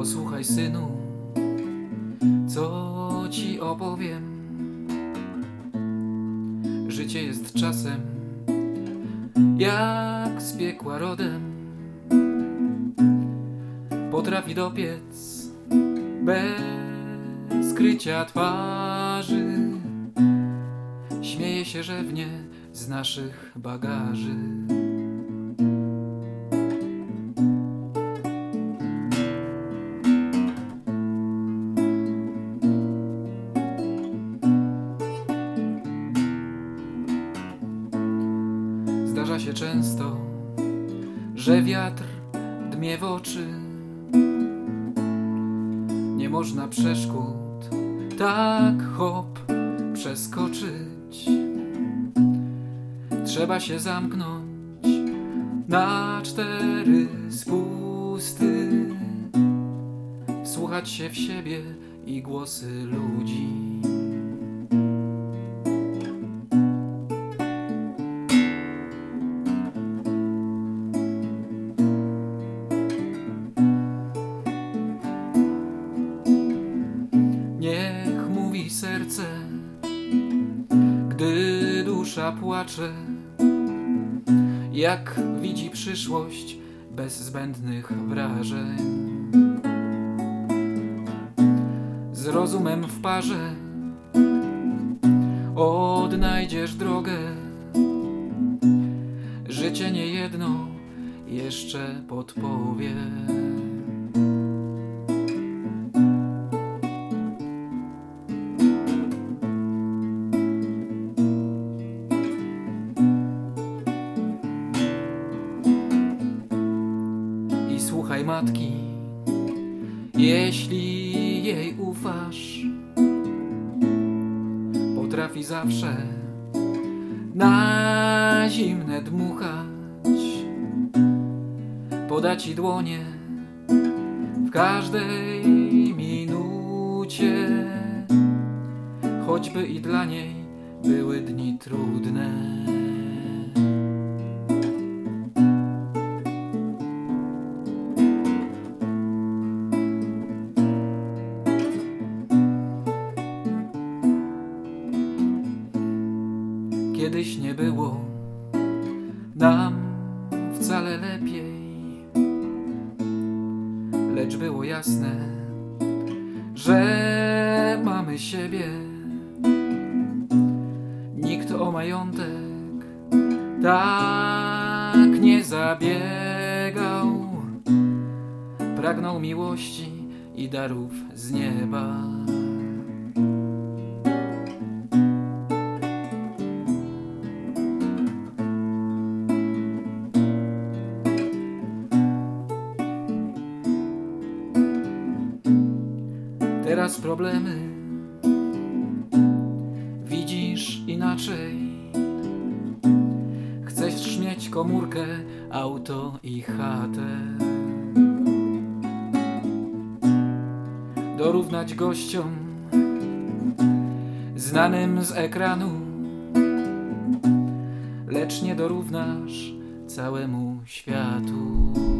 Posłuchaj, synu, co ci opowiem. Życie jest czasem, jak z piekła rodem. Potrafi dopiec bez krycia twarzy. Śmieje się rzewnie z naszych bagaży. Się często, że wiatr dmie w oczy. Nie można przeszkód tak hop przeskoczyć. Trzeba się zamknąć na cztery spusty, wsłuchać się w siebie i głosy ludzi. Dusza płacze, jak widzi przyszłość bez zbędnych wrażeń. Z rozumem w parze odnajdziesz drogę. Życie nie jedno jeszcze podpowie. Słuchaj matki, jeśli jej ufasz, potrafi zawsze na zimne dmuchać. Poda ci dłonie w każdej minucie, choćby i dla niej były dni trudne. Kiedyś nie było nam wcale lepiej, lecz było jasne, że mamy siebie. Nikt o majątek tak nie zabiegał, pragnął miłości i darów z nieba. Teraz problemy widzisz inaczej. Chcesz mieć komórkę, auto i chatę. Dorównać gościom znanym z ekranu, lecz nie dorównasz całemu światu.